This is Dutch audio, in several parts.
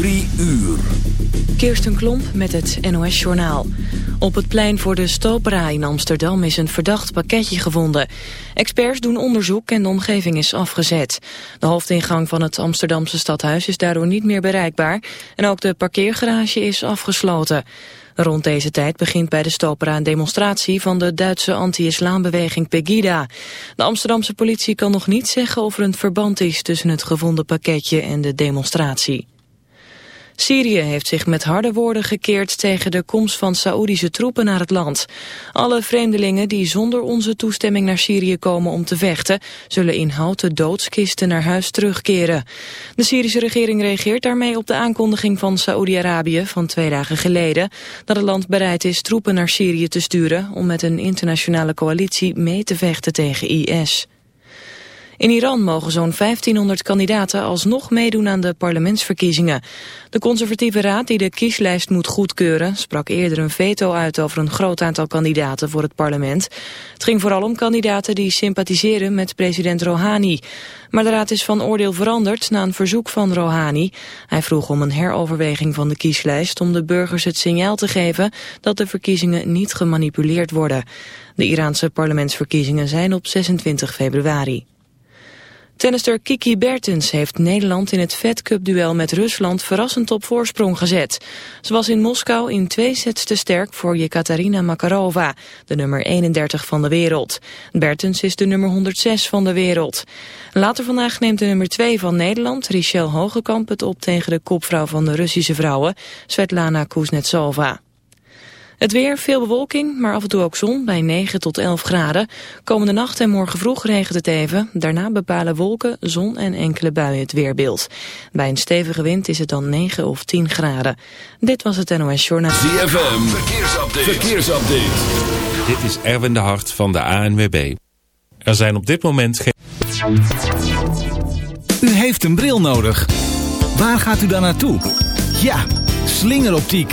Drie uur. Kirsten Klomp met het NOS-journaal. Op het plein voor de Stopera in Amsterdam is een verdacht pakketje gevonden. Experts doen onderzoek en de omgeving is afgezet. De hoofdingang van het Amsterdamse stadhuis is daardoor niet meer bereikbaar... en ook de parkeergarage is afgesloten. Rond deze tijd begint bij de Stopera een demonstratie van de Duitse anti-islambeweging Pegida. De Amsterdamse politie kan nog niet zeggen of er een verband is tussen het gevonden pakketje en de demonstratie. Syrië heeft zich met harde woorden gekeerd tegen de komst van Saoedische troepen naar het land. Alle vreemdelingen die zonder onze toestemming naar Syrië komen om te vechten, zullen in houten doodskisten naar huis terugkeren. De Syrische regering reageert daarmee op de aankondiging van Saoedi-Arabië van twee dagen geleden, dat het land bereid is troepen naar Syrië te sturen om met een internationale coalitie mee te vechten tegen IS. In Iran mogen zo'n 1500 kandidaten alsnog meedoen aan de parlementsverkiezingen. De conservatieve raad die de kieslijst moet goedkeuren... sprak eerder een veto uit over een groot aantal kandidaten voor het parlement. Het ging vooral om kandidaten die sympathiseren met president Rouhani. Maar de raad is van oordeel veranderd na een verzoek van Rouhani. Hij vroeg om een heroverweging van de kieslijst... om de burgers het signaal te geven dat de verkiezingen niet gemanipuleerd worden. De Iraanse parlementsverkiezingen zijn op 26 februari. Tennister Kiki Bertens heeft Nederland in het Fed Cup duel met Rusland verrassend op voorsprong gezet. Ze was in Moskou in twee sets te sterk voor Jekaterina Makarova, de nummer 31 van de wereld. Bertens is de nummer 106 van de wereld. Later vandaag neemt de nummer 2 van Nederland, Richel Hogekamp, het op tegen de kopvrouw van de Russische vrouwen, Svetlana Kuznetsova. Het weer, veel bewolking, maar af en toe ook zon bij 9 tot 11 graden. Komende nacht en morgen vroeg regent het even. Daarna bepalen wolken, zon en enkele buien het weerbeeld. Bij een stevige wind is het dan 9 of 10 graden. Dit was het NOS Journaal. ZFM, verkeersupdate. verkeersupdate. Dit is Erwin de Hart van de ANWB. Er zijn op dit moment geen... U heeft een bril nodig. Waar gaat u dan naartoe? Ja, slingeroptiek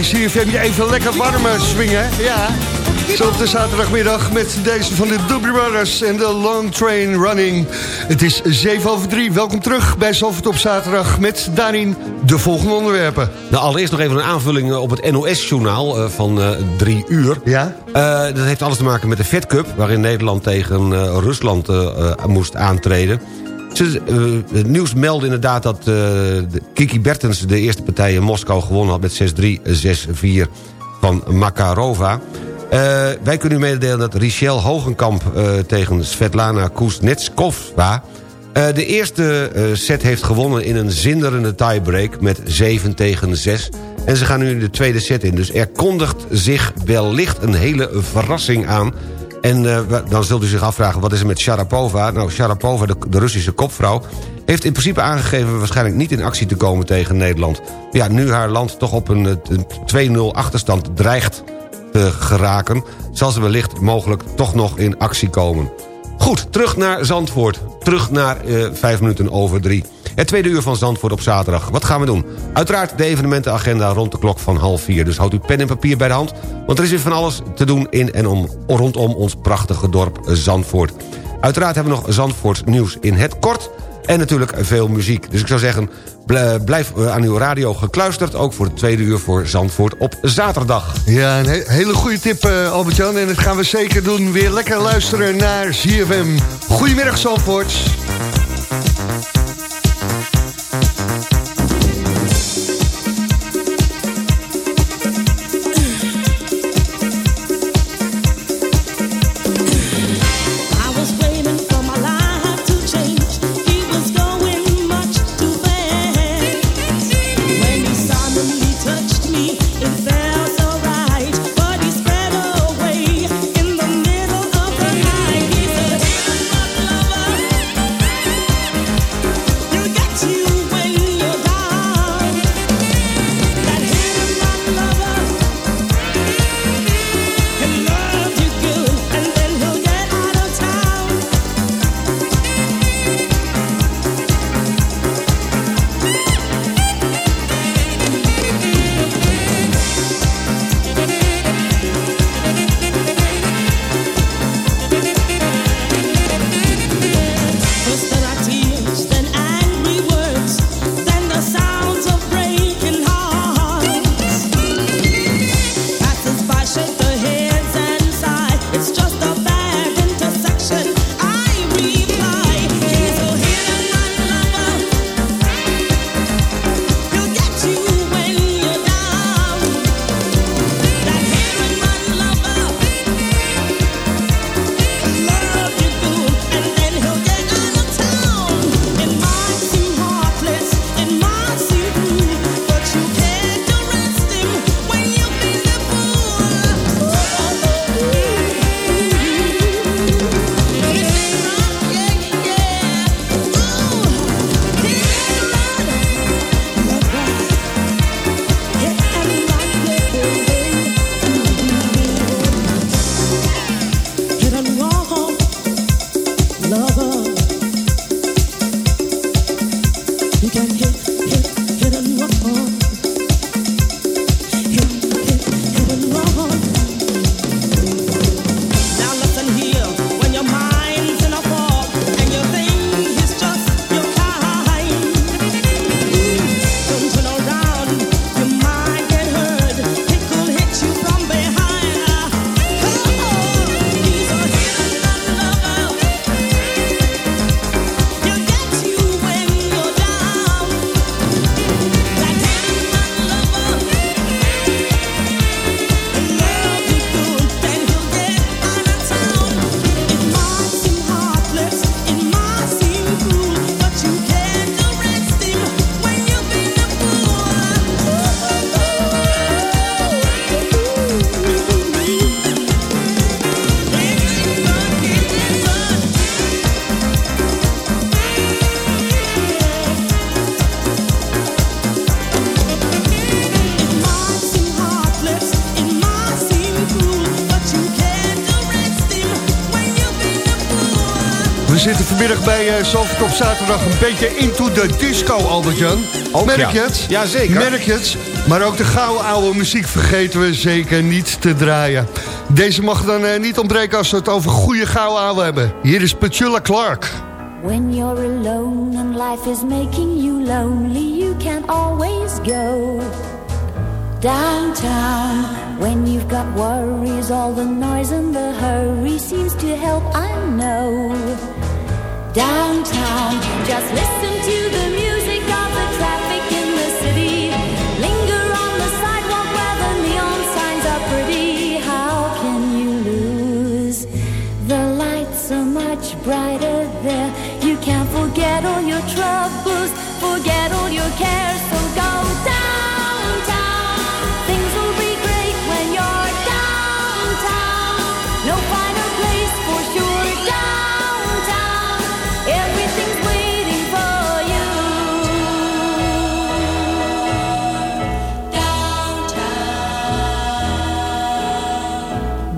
Bij CFM je even lekker warm swingen. Ja. Zo op de zaterdagmiddag met deze van de Doobie Brothers en de Long Train Running. Het is 7 over 3. Welkom terug bij Zalvert op zaterdag met daarin de volgende onderwerpen. Nou, allereerst nog even een aanvulling op het NOS-journaal uh, van uh, drie uur. Ja? Uh, dat heeft alles te maken met de Fed Cup... waarin Nederland tegen Rusland moest aantreden. Het nieuws meldde inderdaad dat Kiki Bertens de eerste partij in Moskou gewonnen had... met 6-3, 6-4 van Makarova... Uh, wij kunnen u mededelen dat Richel Hogenkamp tegen Svetlana Kuznetskova... Uh, de eerste set heeft gewonnen in een zinderende tiebreak met 7 tegen 6. En ze gaan nu de tweede set in. Dus er kondigt zich wellicht een hele verrassing aan. En dan zult u zich afvragen, wat is er met Sharapova? Nou, Sharapova, de, de Russische kopvrouw... heeft in principe aangegeven waarschijnlijk niet in actie te komen tegen Nederland. Ja, nu haar land toch op een, een 2-0 achterstand dreigt te geraken... zal ze wellicht mogelijk toch nog in actie komen. Goed, terug naar Zandvoort. Terug naar uh, vijf minuten over drie. Het tweede uur van Zandvoort op zaterdag. Wat gaan we doen? Uiteraard de evenementenagenda rond de klok van half vier. Dus houdt uw pen en papier bij de hand. Want er is weer van alles te doen in en om, rondom ons prachtige dorp Zandvoort. Uiteraard hebben we nog Zandvoort nieuws in het kort... En natuurlijk veel muziek. Dus ik zou zeggen, blijf eh, aan uw radio gekluisterd... ook voor het tweede uur voor Zandvoort op zaterdag. Ja, een hele goede tip, uh, Albert-Jan. En dat gaan we zeker doen. Weer lekker luisteren naar ZFM. Goedemiddag, Zandvoort. Vanmiddag bij uh, op zaterdag een beetje into the disco, Albert-Jan. Merk je het? Ja, zeker. Merk je het? Maar ook de gouden oude muziek vergeten we zeker niet te draaien. Deze mag dan uh, niet ontbreken als we het over goede gouden oude hebben. Hier is Petula Clark. When you're alone and life is making you lonely, you can always go downtown. When you've got worries, all the noise and the hurry seems to help, I know. Downtown, just listen to the music of the traffic in the city. Linger on the sidewalk where the neon signs are pretty. How can you lose? The lights are much brighter there. You can't forget all your troubles, forget all your cares,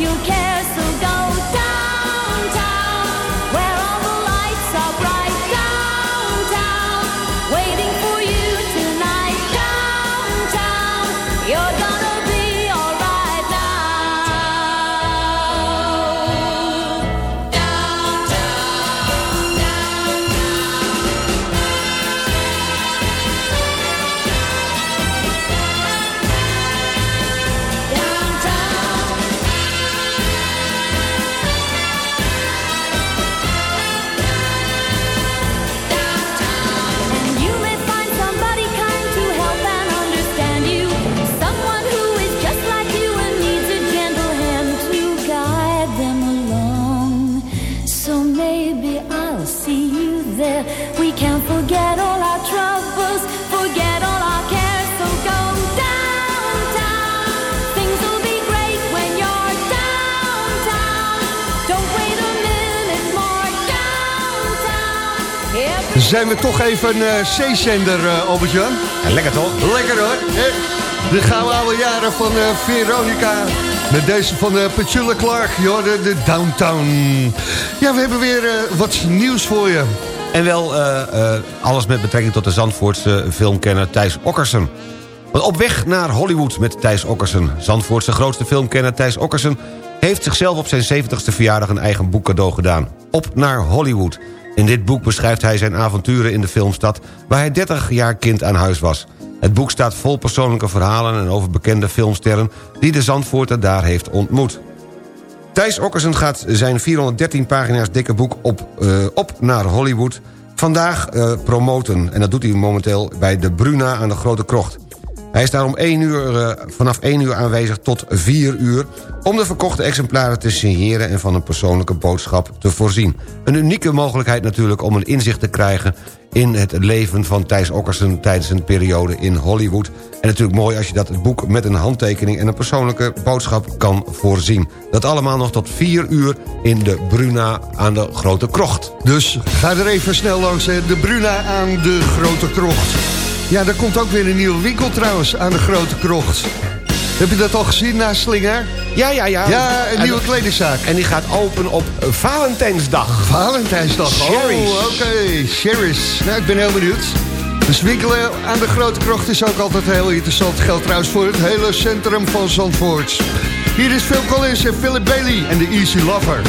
forget all Zijn we toch even een uh, zeezender, uh, Albert-Jan? lekker toch? Lekker hoor. De gouden oude jaren van eh, Veronica. Met deze van uh, Petula Clark, joh, de, de Downtown. Ja, we hebben weer eh, wat nieuws voor je. En wel eh, eh, alles met betrekking tot de Zandvoortse filmkenner Thijs Okkersen. Want op weg naar Hollywood met Thijs Okkersen. Zandvoortse grootste filmkenner Thijs Okkersen... heeft zichzelf op zijn 70ste verjaardag een eigen boek cadeau gedaan. Op naar Hollywood. In dit boek beschrijft hij zijn avonturen in de filmstad... waar hij 30 jaar kind aan huis was. Het boek staat vol persoonlijke verhalen en over bekende filmsterren... die de Zandvoorter daar heeft ontmoet. Thijs Okkersen gaat zijn 413 pagina's dikke boek op, eh, op naar Hollywood vandaag eh, promoten. En dat doet hij momenteel bij de Bruna aan de Grote Krocht. Hij is daar om 1 uur, eh, vanaf 1 uur aanwezig tot 4 uur... om de verkochte exemplaren te signeren en van een persoonlijke boodschap te voorzien. Een unieke mogelijkheid natuurlijk om een inzicht te krijgen... in het leven van Thijs Okkersen tijdens een periode in Hollywood. En natuurlijk mooi als je dat het boek met een handtekening... en een persoonlijke boodschap kan voorzien. Dat allemaal nog tot 4 uur in de Bruna aan de Grote Krocht. Dus ga er even snel langs, de Bruna aan de Grote Krocht. Ja, daar komt ook weer een nieuwe winkel trouwens aan de Grote Krocht. Heb je dat al gezien na Slinger? Ja, ja, ja. Ja, een En- nieuwe kledingzaak. En die gaat open op Valentijnsdag. Valentijnsdag. Sherry's. Oh, oké. Sherry's. Nou, ik ben heel benieuwd. Dus winkelen aan de Grote Krocht is ook altijd heel interessant. Geldt trouwens voor het hele centrum van Zandvoort. Hier is Phil Collins en Philip Bailey en de Easy Lover.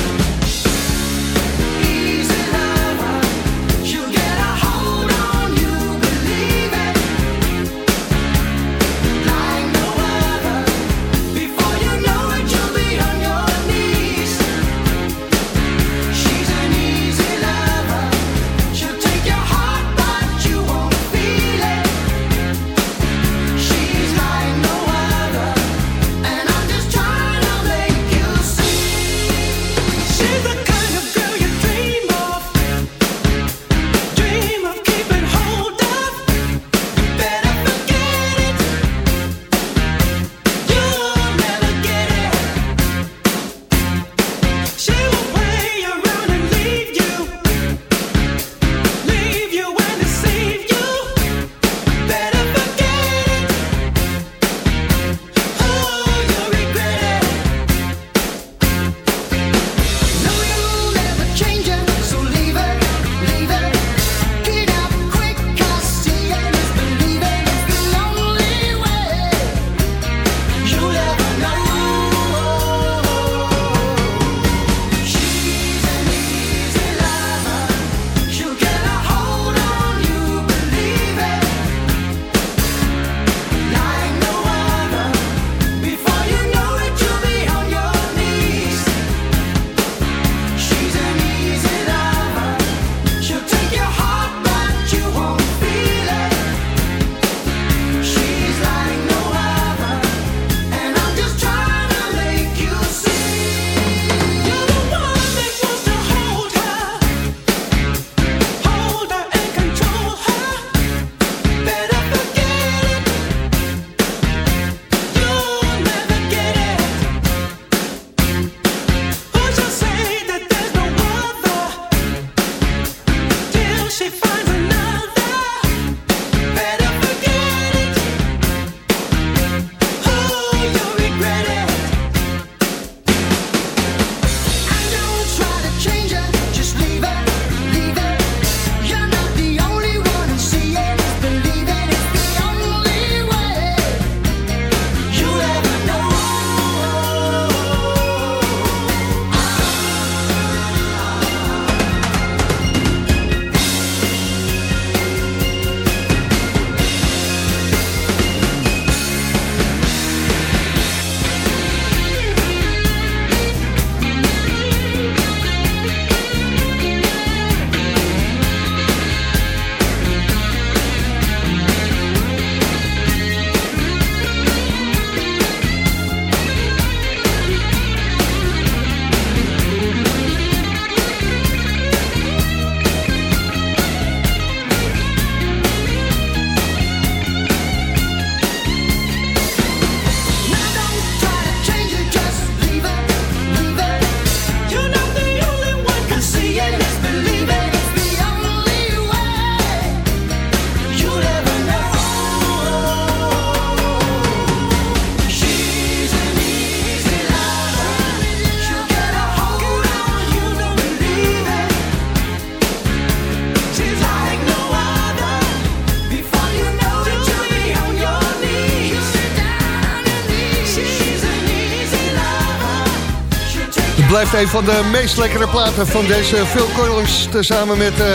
Blijft een van de meest lekkere platen van deze Phil Collins... tezamen met uh,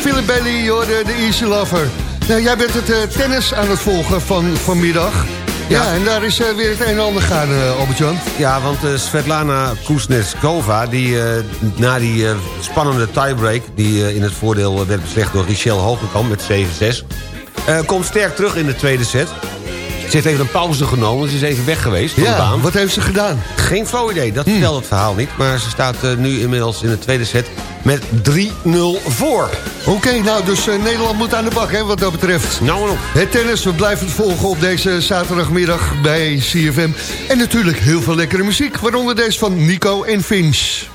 Philip Bailey, de, Easy Lover. Nou, jij bent het uh, tennis aan het volgen van vanmiddag. Ja, ja en daar is uh, weer het een en ander gaan, uh, Albert-Jan. Ja, want Svetlana Kuznetsova, die na die spannende tiebreak... die in het voordeel werd beslecht door Richelle Hogenkamp met 7-6... komt sterk terug in de tweede set. Ze heeft even een pauze genomen, ze is even weg geweest van ja, de baan. wat heeft ze gedaan? Geen flauw idee, dat hmm. vertelt het verhaal niet. Maar ze staat uh, nu inmiddels in de tweede set met 3-0 voor. Oké, okay, nou, dus uh, Nederland moet aan de bak, hè, wat dat betreft. Nou. Het tennis, we blijven het volgen op deze zaterdagmiddag bij CFM. En natuurlijk heel veel lekkere muziek, waaronder deze van Nico en Finch.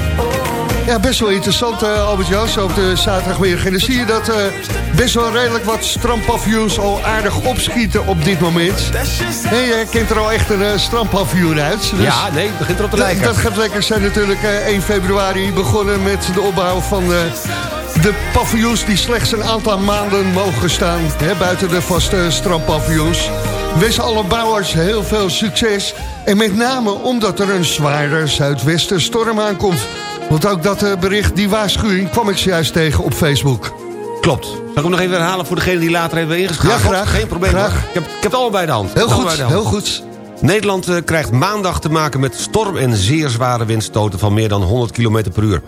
Ja, best wel interessant, Albert Jas, op de zaterdagmiddag. En dan zie je dat best wel redelijk wat strandpavioens al aardig opschieten op dit moment. En je kent er al echt een strandpavioen uit. Dus ja, nee, het begint erop te lijken. Dat gaat lekker zijn natuurlijk 1 februari begonnen met de opbouw van de paviljoens die slechts een aantal maanden mogen staan. Hè, buiten de vaste strandpaviljoens. Wens alle bouwers heel veel succes. En met name omdat er een zware zuidwestenstorm aankomt. Want ook dat eh, bericht, die waarschuwing, kwam ik zojuist tegen op Facebook. Klopt. Zal ik hem nog even herhalen voor degene die later even ingeschakeld? Ja, graag. Geen probleem. Graag. Ik heb, ik heb het allemaal bij de hand. Heel goed, heel goed. Nederland eh, krijgt maandag te maken met storm en zeer zware windstoten van meer dan 100 km per uur.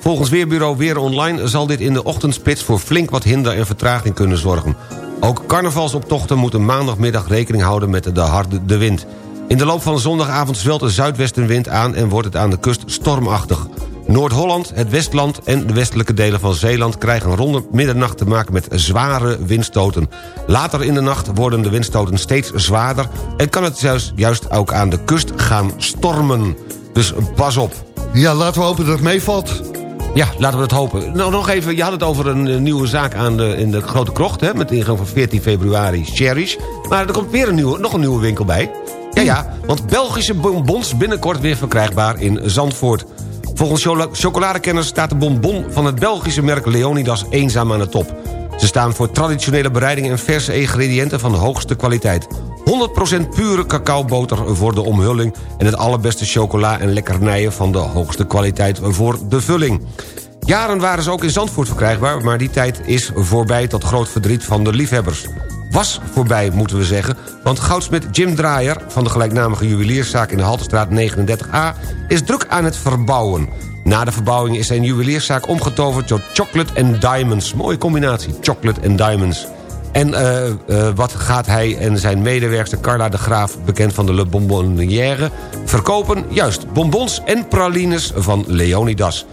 Volgens Weerbureau Weer Online zal dit in de ochtendspits voor flink wat hinder en vertraging kunnen zorgen. Ook carnavalsoptochten moeten maandagmiddag rekening houden met de harde de wind. In de loop van zondagavond zwelt de zuidwestenwind aan en wordt het aan de kust stormachtig. Noord-Holland, het Westland en de westelijke delen van Zeeland... krijgen rond middernacht te maken met zware windstoten. Later in de nacht worden de windstoten steeds zwaarder... en kan het juist, juist ook aan de kust gaan stormen. Dus pas op. Ja, laten we hopen dat het meevalt. Ja, laten we het hopen. Nou, nog even, je had het over een, eh, nieuwe zaak aan de, in de Grote Krocht... Hè, met de ingang van 14 februari, Cherish. Maar er komt weer een nieuwe, nog een nieuwe winkel bij. Ja, ja, want Belgische bonbons binnenkort weer verkrijgbaar in Zandvoort. Volgens chocoladekenners staat de bonbon van het Belgische merk Leonidas eenzaam aan de top. Ze staan voor traditionele bereidingen en verse ingrediënten van de hoogste kwaliteit. 100% pure cacaoboter voor de omhulling... en het allerbeste chocola en lekkernijen van de hoogste kwaliteit voor de vulling. Jaren waren ze ook in Zandvoort verkrijgbaar... maar die tijd is voorbij tot groot verdriet van de liefhebbers was voorbij, moeten we zeggen. Want goudsmit Jim Draaier van de gelijknamige juwelierszaak... in de Haltestraat 39a is druk aan het verbouwen. Na de verbouwing is zijn juwelierszaak omgetoverd tot Chocolate and Diamonds. Mooie combinatie, Chocolate and Diamonds. En uh, uh, wat gaat hij en zijn medewerkster Carla de Graaf... bekend van de Le Bonbonnière, verkopen? Juist, bonbons en pralines van Leonidas.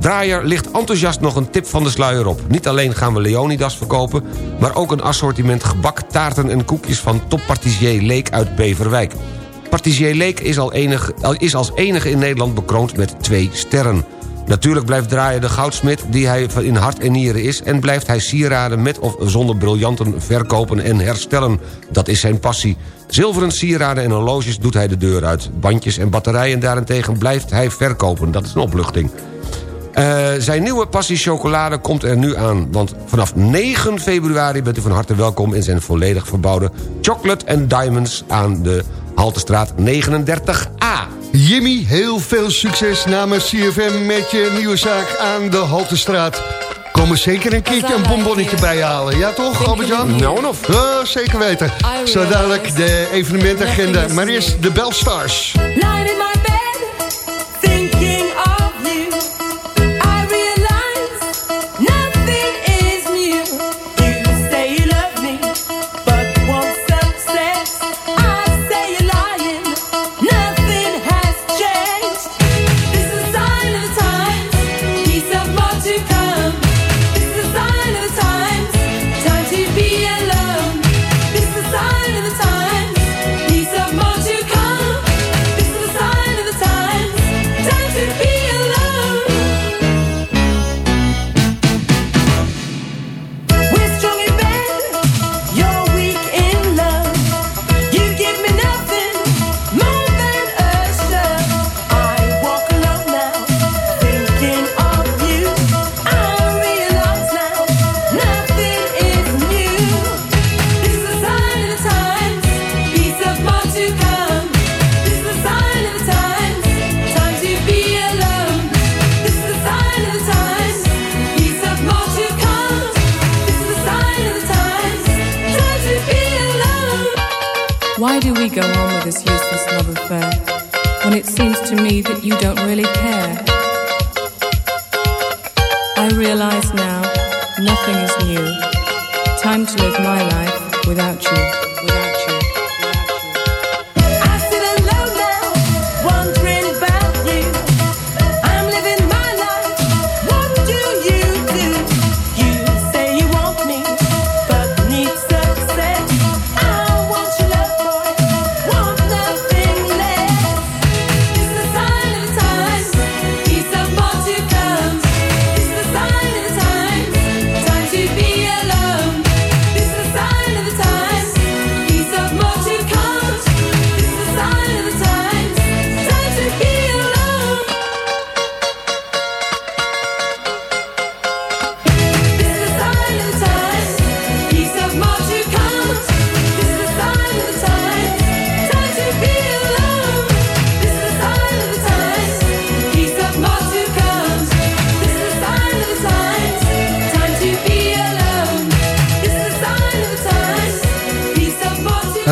Draaier ligt enthousiast nog een tip van de sluier op. Niet alleen gaan we Leonidas verkopen... maar ook een assortiment gebak, taarten en koekjes... van toppartisier Leek uit Beverwijk. Partisier Leek is, al enig, is als enige in Nederland bekroond met twee sterren. Natuurlijk blijft Draaier de goudsmit die hij in hart en nieren is... en blijft hij sieraden met of zonder briljanten verkopen en herstellen. Dat is zijn passie. Zilveren sieraden en horloges doet hij de deur uit. Bandjes en batterijen daarentegen blijft hij verkopen. Dat is een opluchting. Uh, zijn nieuwe passie chocolade komt er nu aan. Want vanaf 9 februari bent u van harte welkom... in zijn volledig verbouwde Chocolate and Diamonds... aan de Haltestraat 39A. Jimmy, heel veel succes namens CFM... met je nieuwe zaak aan de Haltestraat. Komen zeker een keertje een bonbonnetje bij halen. Ja toch, Albert-Jan? Nou en of. Uh, zeker weten. Zo dadelijk de evenementagenda. Maar eerst de Belstars.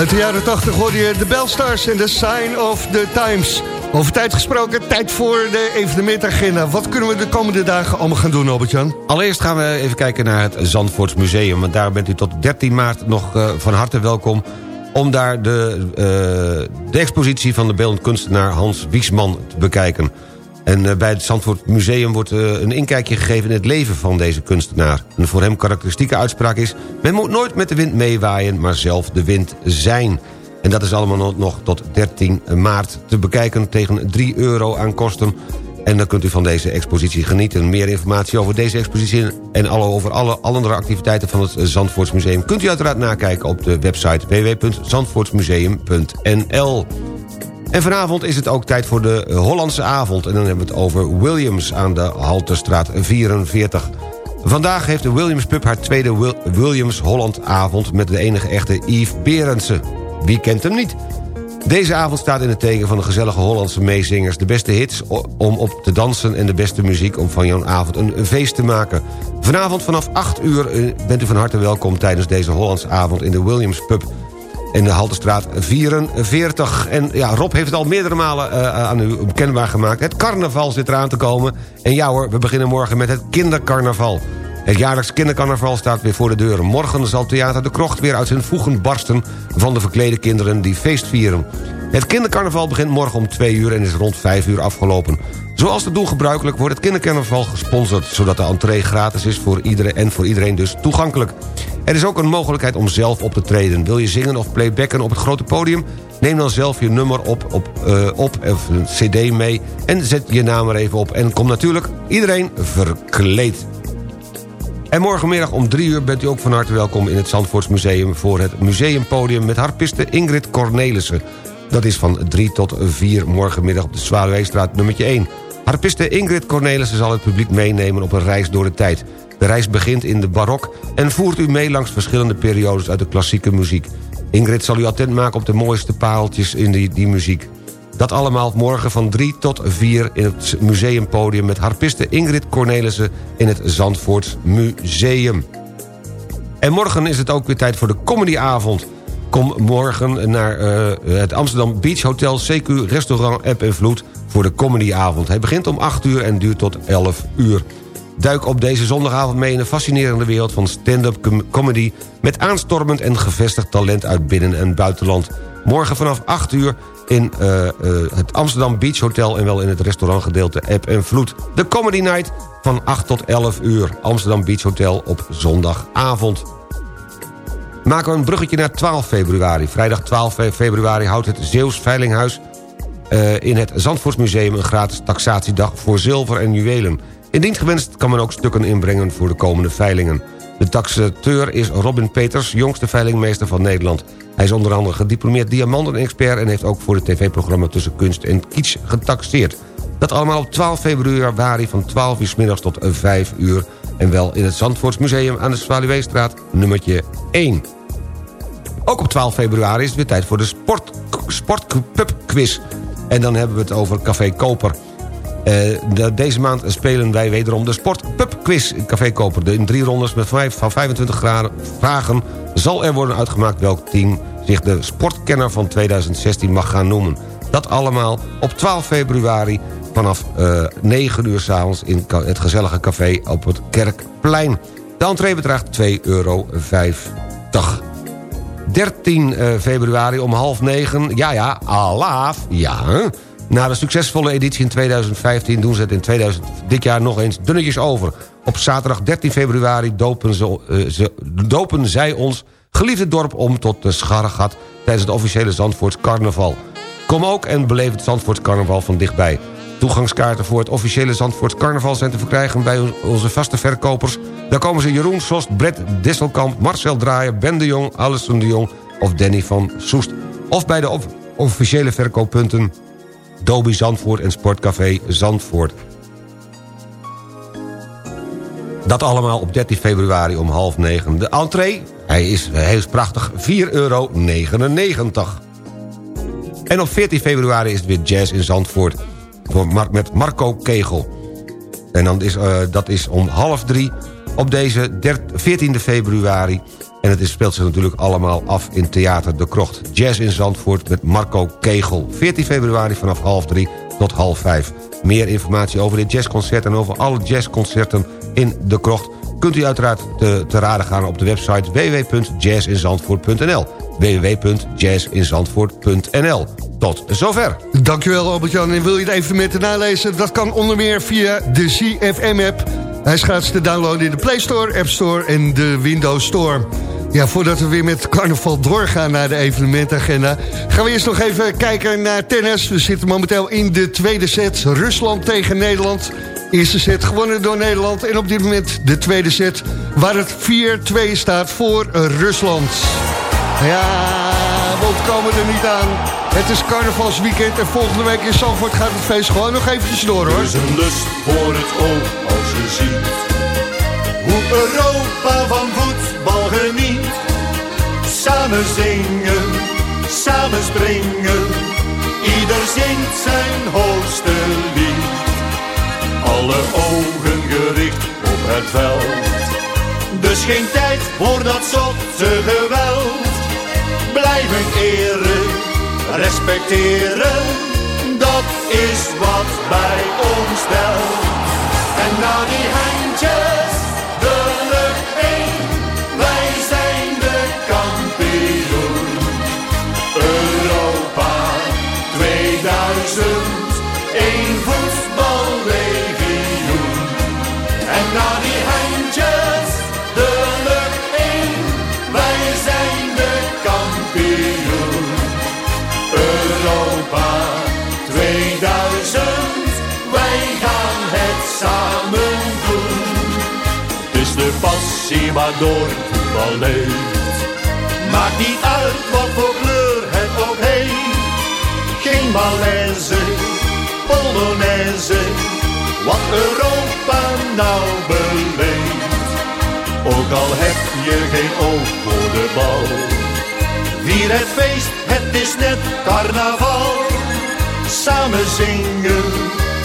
Uit de jaren 80 hoorde je de Bellstars en The Sign of the Times. Over tijd gesproken, tijd voor de evenementagenda. Wat kunnen we de komende dagen allemaal gaan doen, Albert-Jan? Allereerst gaan we even kijken naar het Zandvoorts Museum. Want daar bent u tot 13 maart nog uh, van harte welkom... om daar de, uh, de expositie van de beeldend kunstenaar Hans Wiesman te bekijken. En uh, bij het Zandvoort Museum wordt een inkijkje gegeven... in het leven van deze kunstenaar. Een voor hem karakteristieke uitspraak is... men moet nooit met de wind meewaaien, maar zelf de wind zijn... En dat is allemaal nog tot 13 maart te bekijken tegen 3 euro aan kosten. En dan kunt u van deze expositie genieten. Meer informatie over deze expositie en over alle andere activiteiten van het Zandvoortsmuseum... kunt u uiteraard nakijken op de website www.zandvoortsmuseum.nl. En vanavond is het ook tijd voor de Hollandse avond. En dan hebben we het over Williams aan de Halterstraat 44. Vandaag heeft de Williams Pub haar tweede Williams Holland avond... met de enige echte Yves Berendsen. Wie kent hem niet? Deze avond staat in het teken van de gezellige Hollandse meezingers. De beste hits om op te dansen en de beste muziek om van jouw avond een feest te maken. Vanavond vanaf 8 uur eh, bent u van harte welkom tijdens deze Hollandse avond in de Williams Pub in de Haltestraat 44. En ja, Rob heeft het al meerdere malen uh, aan u kenbaar gemaakt. Het carnaval zit eraan te komen. En ja hoor, we beginnen morgen met het kindercarnaval. Het jaarlijks kindercarnaval staat weer voor de deur. Morgen zal Theater de Krocht weer uit zijn voegen barsten... van de verklede kinderen die feest vieren. Het kindercarnaval begint morgen om 2 uur en is rond 5 uur afgelopen. Zoals te doen gebruikelijk wordt het kindercarnaval gesponsord... zodat de entree gratis is voor iedereen en voor iedereen dus toegankelijk. Er is ook een mogelijkheid om zelf op te treden. Wil je zingen of playbacken op het grote podium? Neem dan zelf je nummer op, op, uh, op of een cd mee en zet je naam er even op. En kom natuurlijk iedereen verkleed. En morgenmiddag om drie uur bent u ook van harte welkom in het Zandvoortsmuseum... voor het museumpodium met harpiste Ingrid Cornelissen. Dat is van 3 tot 4 morgenmiddag op de Zwaluweestraat nummertje 1. Harpiste Ingrid Cornelissen zal het publiek meenemen op een reis door de tijd. De reis begint in de barok en voert u mee langs verschillende periodes uit de klassieke muziek. Ingrid zal u attent maken op de mooiste pareltjes in die, die muziek. Dat allemaal morgen van 3 tot 4 in het museumpodium... met harpiste Ingrid Cornelissen in het Zandvoort Museum. En morgen is het ook weer tijd voor de comedyavond. Kom morgen naar uh, het Amsterdam Beach Hotel CQ Restaurant App en Vloed... voor de comedyavond. Hij begint om 8 uur en duurt tot 11 uur. Duik op deze zondagavond mee in de fascinerende wereld van stand-up comedy... met aanstormend en gevestigd talent uit binnen- en buitenland. Morgen vanaf 8 uur in uh, uh, het Amsterdam Beach Hotel... en wel in het restaurantgedeelte App en Vloed. De Comedy Night van 8 tot 11 uur. Amsterdam Beach Hotel op zondagavond. Maken we een bruggetje naar 12 februari. Vrijdag 12 februari houdt het Zeeuws Veilinghuis... Uh, in het Zandvoortsmuseum een gratis taxatiedag voor zilver en juwelen. Indien gewenst kan men ook stukken inbrengen voor de komende veilingen. De taxateur is Robin Peters, jongste veilingmeester van Nederland. Hij is onder andere gediplomeerd diamanten-expert... en heeft ook voor het tv-programma Tussen Kunst en Kitsch getaxeerd. Dat allemaal op 12 februari van 12 uur s middags tot 5 uur... en wel in het Zandvoortsmuseum aan de Zwaluweestraat nummertje 1. Ook op 12 februari is het weer tijd voor de sport, Quiz. En dan hebben we het over Café Koper... De, deze maand spelen wij wederom de Sport Pub Quiz Café Koper. In drie rondes met vijf, van 25 graden vragen zal er worden uitgemaakt welk team zich de sportkenner van 2016 mag gaan noemen. Dat allemaal op 12 februari vanaf uh, eh, 9 uur s'avonds in het gezellige café op het Kerkplein. De entree bedraagt 2,50 euro. 13 uh, februari om half negen, ja ja, alaaf, ja... Na de succesvolle editie in 2015 doen ze het in 2000, dit jaar nog eens dunnetjes over. Op zaterdag 13 februari dopen, ze, uh, ze, dopen zij ons geliefde dorp om tot de Scharregat... tijdens het officiële Zandvoorts carnaval. Kom ook en beleef het Zandvoorts carnaval van dichtbij. Toegangskaarten voor het officiële Zandvoorts carnaval zijn te verkrijgen... bij onze vaste verkopers. Daar komen ze Jeroen Sost, Brett Disselkamp, Marcel Draaier... Ben de Jong, Alison de Jong of Danny van Soest. Of bij de officiële verkooppunten Dobi Zandvoort en Sportcafé Zandvoort. Dat allemaal op 13 februari om half negen. De entree, hij is, is prachtig, 4,99 euro. En op 14 februari is het weer jazz in Zandvoort. Met Marco Kegel. En dan is, uh, dat is om half drie op deze 14 februari. En het speelt zich natuurlijk allemaal af in Theater de Krocht. Jazz in Zandvoort met Marco Kegel. 14 februari vanaf half drie tot half vijf. Meer informatie over dit jazzconcert en over alle jazzconcerten in de Krocht... kunt u uiteraard te, raden gaan op de website www.jazzinzandvoort.nl www.jazzinzandvoort.nl Tot zover. Dankjewel Albert-Jan. En wil je het even met nalezen? Dat kan onder meer via de CFM-app. Hij gratis te downloaden in de Play Store, App Store en de Windows Store. Ja, voordat we weer met carnaval doorgaan naar de evenementagenda... gaan we eerst nog even kijken naar tennis. We zitten momenteel in de tweede set. Rusland tegen Nederland. Eerste set gewonnen door Nederland. En op dit moment de tweede set waar het 4-2 staat voor Rusland. Ja, we ontkomen er niet aan. Het is carnavalsweekend en volgende week in Zandvoort gaat het feest gewoon nog eventjes door hoor. Er lust voor het oog als je ziet hoe Europa van voetbal geniet. Samen zingen, samen springen, ieder zingt zijn hoogste lied. Alle ogen gericht op het veld, dus geen tijd voor dat zotte geweld. Blijven eren, respecteren, dat is wat bij ons telt. En na die handjes, de passie waardoor het voetbal leeft. Maakt niet uit wat voor kleur het ook heeft. Geen malaise, polonaise, wat Europa nou beleeft. Ook al heb je geen oog voor de bal. Vier het feest, het is net carnaval. Samen zingen,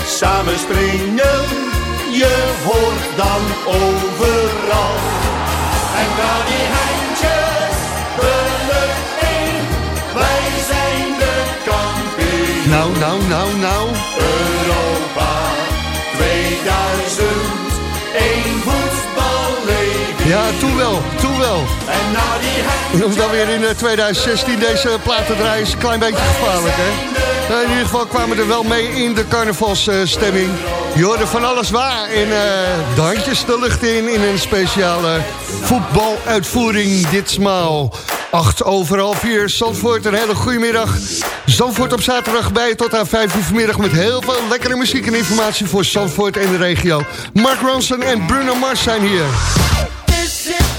samen springen, je hoort dan overal. En daar die handjes, de lucht in, wij zijn de kampioen. Nou, nou, nou, nou. Toen wel, toen wel. En. Om dan weer in eh, 2016 deze plaat te draaien is een klein beetje gevaarlijk, hè? Nou, in ieder geval kwamen we er wel mee in de carnavalsstemming. Je hoorde van alles waar. En uh, de handjes de lucht in in een speciale voetbaluitvoering ditmaal. Acht over half vier, Zandvoort, een hele goede middag. Zandvoort op zaterdag bij tot aan vijf uur vanmiddag... met heel veel lekkere muziek en informatie voor Zandvoort en de regio. Mark Ronson en Bruno Mars zijn hier.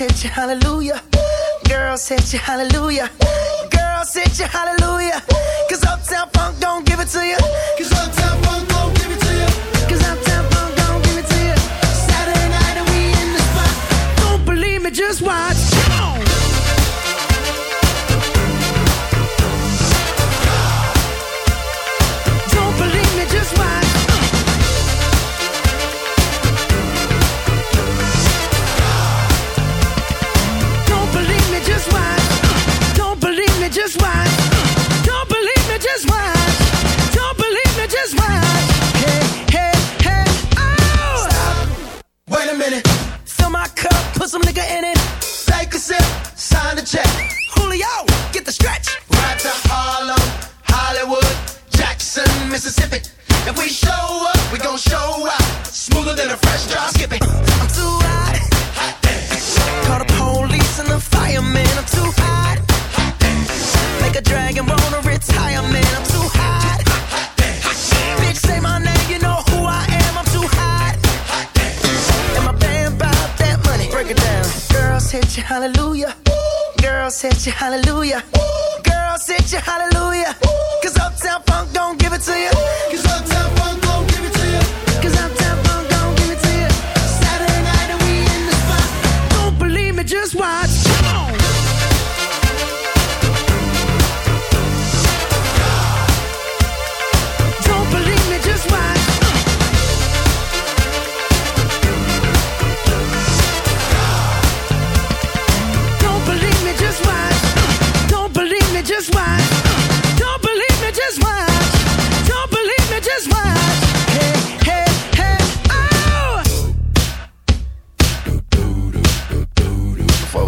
hit you, hallelujah. Girls hit you, hallelujah. Girls hit you, hallelujah. Cause Uptown Funk don't give it to you. Cause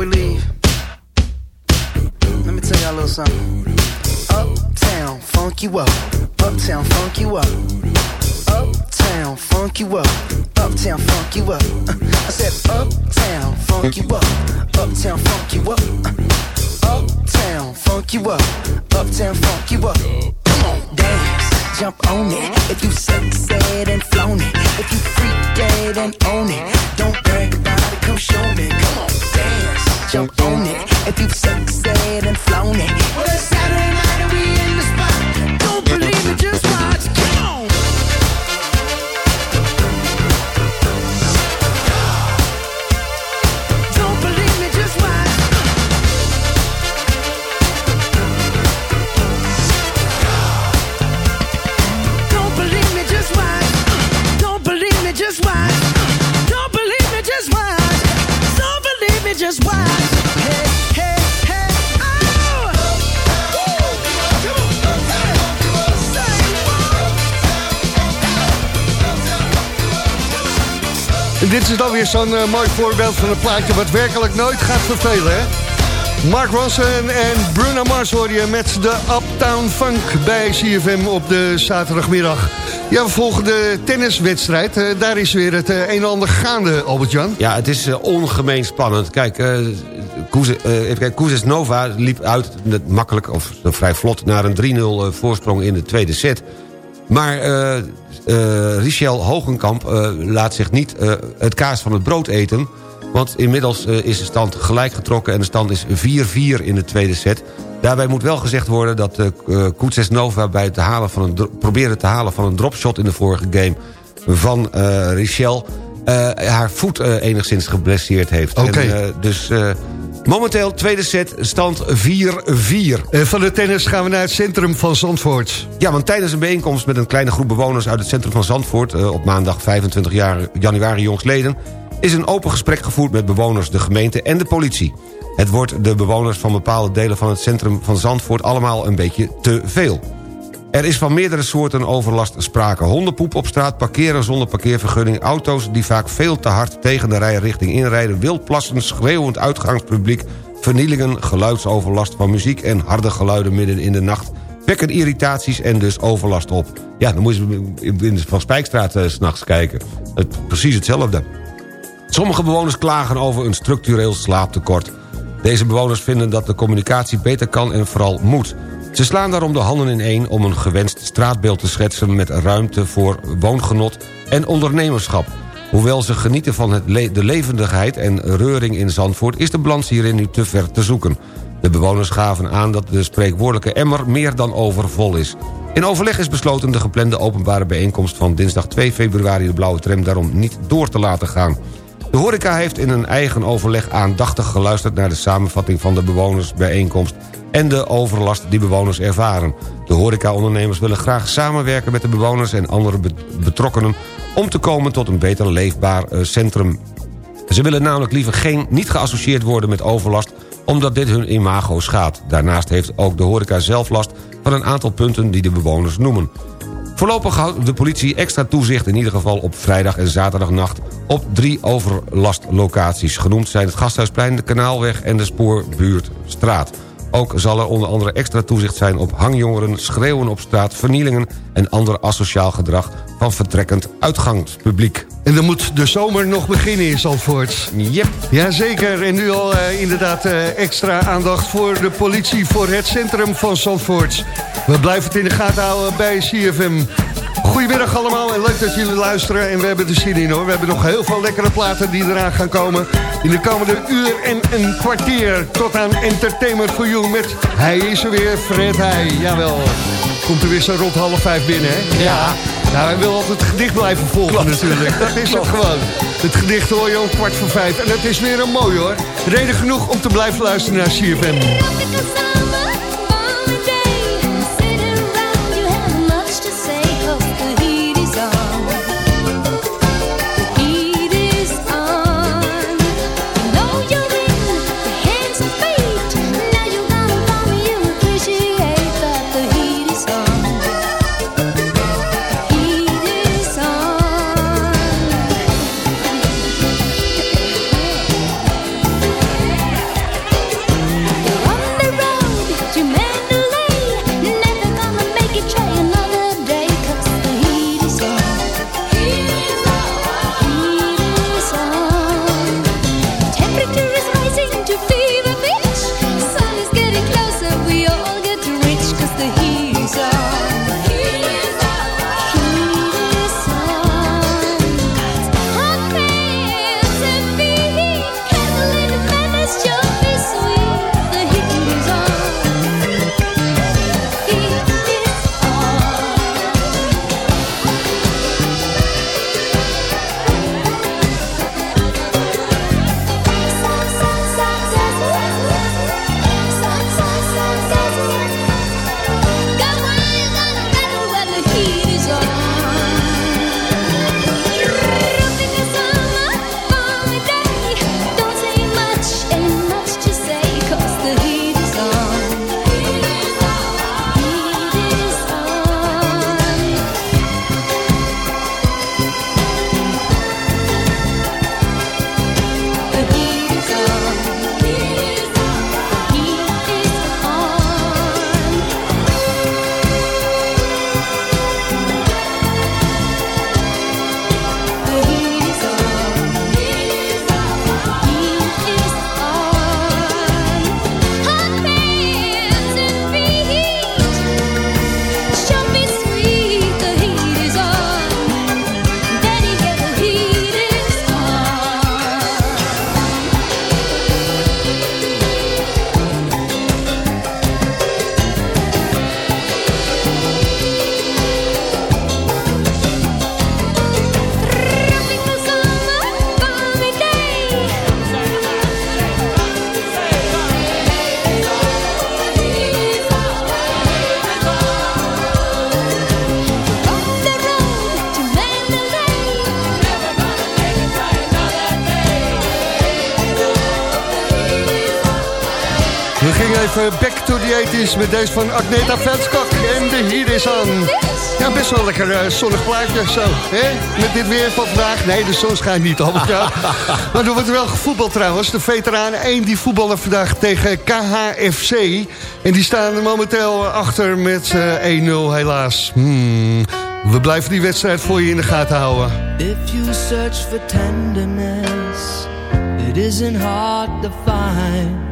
we leave, let me tell y'all a little something. Uptown, funk you up. Uptown, funk you up. Uptown, funk you up. Uptown, funk you up. I said, Uptown, funk you up. Uptown, funk you up. Uptown, funk you up. Uptown, funk you up. Come on, dance, jump on it. If you succeed and flown it. If you freak dead and own it. Don't jump on it. If you succeed and flown it. Dit is dan weer zo'n eh, mooi voorbeeld van een plaatje... wat werkelijk nooit gaat vervelen, hè? Mark Ronson en Bruno Mars hoor je met de Uptown Funk bij CFM op de zaterdagmiddag. Ja, we volgen de tenniswedstrijd. Eh, daar is weer het eh, een en ander gaande, Albert-Jan. Ja, het is ongemeen spannend. Kijk, Koezes Nova liep uit makkelijk, of vrij vlot... naar een 3-0 eh, voorsprong in de tweede set. Maar Richel Hogenkamp eh, laat zich niet eh, het kaas van het brood eten... want inmiddels eh, is de stand gelijk getrokken... en de stand is 4-4 in de tweede set. Daarbij moet wel gezegd worden dat eh eh, Koezes Nova... bij het halen van een, probeerde te halen van een dropshot in de vorige game... van eh Richel eh, haar voet eh, enigszins geblesseerd heeft. Oké. En, eh, dus eh, momenteel tweede set stand 4-4. En van de tennis gaan we naar het centrum van Zandvoort. Ja, want tijdens een bijeenkomst met een kleine groep bewoners... uit het centrum van Zandvoort... eh, op maandag 25 jaar- januari jongstleden... is een open gesprek gevoerd met bewoners, de gemeente en de politie. Het wordt de bewoners van bepaalde delen van het centrum van Zandvoort... allemaal een beetje te veel. Er is van meerdere soorten overlast sprake. Hondenpoep op straat, parkeren zonder parkeervergunning... auto's die vaak veel te hard tegen de rijrichting inrijden... wildplassen, schreeuwend uitgangspubliek... vernielingen, geluidsoverlast van muziek... en harde geluiden midden in de nacht... wekken irritaties en dus overlast op. Ja, dan moet je in de Van Spijkstraat s s'nachts kijken. Het, precies hetzelfde. Sommige bewoners klagen over een structureel slaaptekort. Deze bewoners vinden dat de communicatie beter kan en vooral moet. Ze slaan daarom de handen in één om een gewenst straatbeeld te schetsen... met ruimte voor woongenot en ondernemerschap. Hoewel ze genieten van het de levendigheid en reuring in Zandvoort... is de balans hierin nu te ver te zoeken. De bewoners gaven aan dat de spreekwoordelijke emmer meer dan overvol is. In overleg is besloten de geplande openbare bijeenkomst van dinsdag 2 februari... de blauwe tram daarom niet door te laten gaan. De horeca heeft in een eigen overleg aandachtig geluisterd... naar de samenvatting van de bewonersbijeenkomst... en de overlast die bewoners ervaren. De horecaondernemers willen graag samenwerken met de bewoners... en andere be- betrokkenen om te komen tot een beter leefbaar eh, centrum. Ze willen namelijk liever geen, niet geassocieerd worden met overlast... omdat dit hun imago schaadt. Daarnaast heeft ook de horeca zelf last van een aantal punten die de bewoners noemen. Voorlopig houdt de politie extra toezicht in ieder geval op vrijdag en zaterdagnacht... op drie overlastlocaties. Genoemd zijn het Gasthuisplein, de Kanaalweg en de Spoorbuurtstraat. Ook zal er onder andere extra toezicht zijn op hangjongeren... schreeuwen op straat, vernielingen en ander asociaal gedrag... van vertrekkend uitgangspubliek. En dan moet de zomer nog beginnen in Zandvoort. Yep. Jazeker, en nu al eh, inderdaad eh, extra aandacht voor de politie... voor het centrum van Zandvoort. We blijven het in de gaten houden bij CFM. Goedemiddag allemaal en leuk dat jullie luisteren. En we hebben de zin in hoor. We hebben nog heel veel lekkere platen die eraan gaan komen. In de komende uur en een kwartier tot aan Entertainment for You met Hij is er weer, Fred Heij. Jawel. Komt er weer zo rond half vijf binnen hè? Ja. Nou, hij wil altijd het gedicht blijven volgen natuurlijk. Dat is het gewoon. Het gedicht hoor je om kwart voor vijf. En het is weer een mooi hoor. Reden genoeg om te blijven luisteren naar CFM. 80s met deze van Agneta Vetskok en de Hier is aan. Ja, best wel lekker uh, zonnig plaatje zo. Hè? Met dit weer van vandaag. Nee, de zon schijnt niet op. Ja. maar er wordt wel gevoetbald trouwens. De veteranen 1 die voetballen vandaag tegen KHFC. En die staan momenteel achter met uh, eh, 1-0 helaas. Hmm. We blijven die wedstrijd voor je in de gaten houden. If you search for tenderness, it isn't hard to find.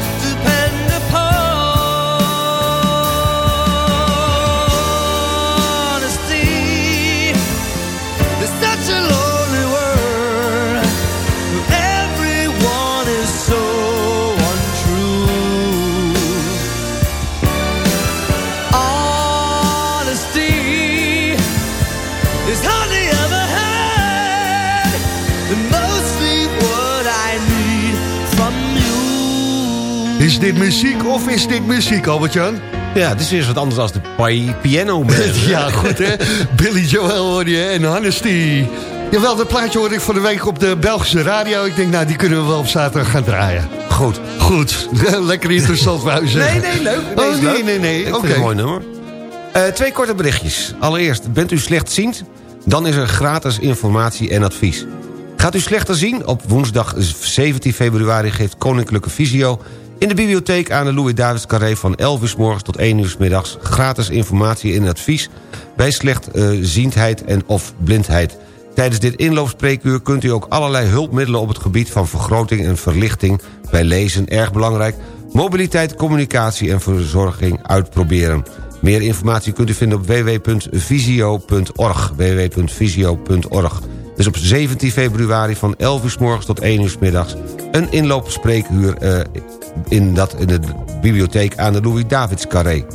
dit muziek of is dit muziek, Albert-Jan? Ja, het is weer wat anders dan de pi- piano man. ja, goed hè. Billy Joel hoor je en Honesty. Jawel, dat plaatje hoorde ik van de week op de Belgische radio. Ik denk, nou, die kunnen we wel op zaterdag gaan draaien. Goed. Goed. Lekker interessant, wou Nee, nee, leuk. Oh, nee, leuk. nee, nee. Vind Oké. een mooi nummer. Eh, twee korte berichtjes. Allereerst, bent u slechtziend? Dan is er gratis informatie en advies. Gaat u slechter zien? Op woensdag 17 februari geeft Koninklijke Visio... in de bibliotheek aan de Louis Davids Carré van 11 uur morgens tot 1 uur middags... gratis informatie en advies bij slechtziendheid en of blindheid. Tijdens dit inloopspreekuur kunt u ook allerlei hulpmiddelen... op het gebied van vergroting en verlichting bij lezen, erg belangrijk... mobiliteit, communicatie en verzorging uitproberen. Meer informatie kunt u vinden op www.visio.org. www.visio.org. Dus op 17 februari van 11 uur s morgens tot 1 uur s middags... een inloopspreekuur eh, in, dat, in de bibliotheek aan de Louis Davids Carré.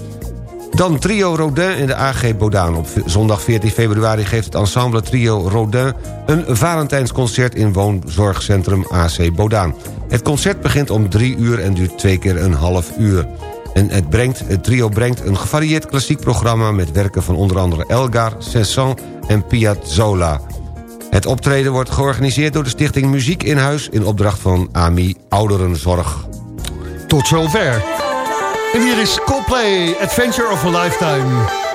Dan Trio Rodin in de AG Bodaan. Op zondag 14 februari geeft het ensemble Trio Rodin... een Valentijnsconcert in woonzorgcentrum AC Bodaan. Het concert begint om drie uur en duurt twee keer een half uur. En het, brengt, het trio brengt een gevarieerd klassiek programma... met werken van onder andere Elgar, Saint-Saëns en Piazzolla. Het optreden wordt georganiseerd door de stichting Muziek in Huis... in opdracht van AMI Ouderenzorg. Tot zover. En hier is Coldplay, Adventure of a Lifetime.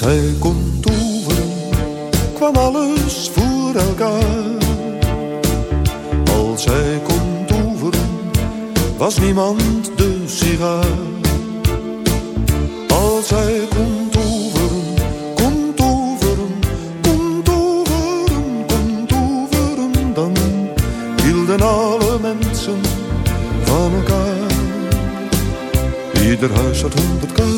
Hij kon toveren, kwam alles voor elkaar. Als hij kon toveren, was niemand de sigaar. Als hij kon toveren, kon toveren, kon toveren, kon toveren, dan hielden alle mensen van elkaar. Ieder huis had honderd kamers.